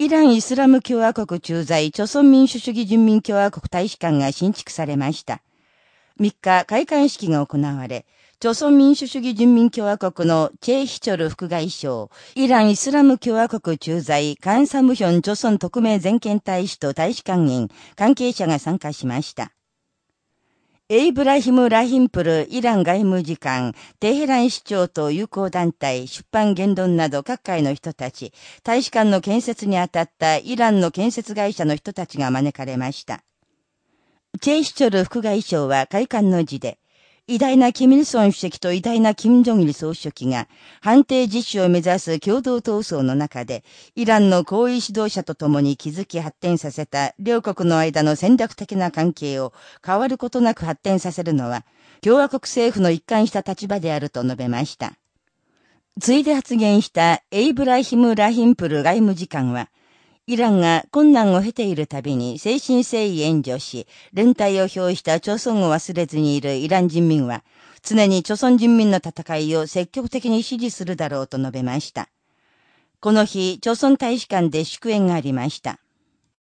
イラン・イスラム共和国駐在、朝鮮民主主義人民共和国大使館が新築されました。3日、開館式が行われ、朝鮮民主主義人民共和国のチェイヒチョル副外相、イラン・イスラム共和国駐在、カンサムヒョン朝鮮特命全権大使と大使館員、関係者が参加しました。エイブラヒム・ラヒンプルイラン外務次官、テヘラン市長と友好団体、出版言論など各界の人たち、大使館の建設にあたったイランの建設会社の人たちが招かれました。チェイシチョル副外相は会館の字で、偉大なキミルソン主席と偉大なキム・ジョンイル総書記が判定実施を目指す共同闘争の中で、イランの高位指導者と共に築き発展させた両国の間の戦略的な関係を変わることなく発展させるのは、共和国政府の一貫した立場であると述べました。ついで発言したエイブラヒム・ラヒンプル外務次官は、イランが困難を経ているたびに精神誠意援助し、連帯を表した朝鮮を忘れずにいるイラン人民は、常に朝鮮人民の戦いを積極的に支持するだろうと述べました。この日、朝鮮大使館で祝宴がありました。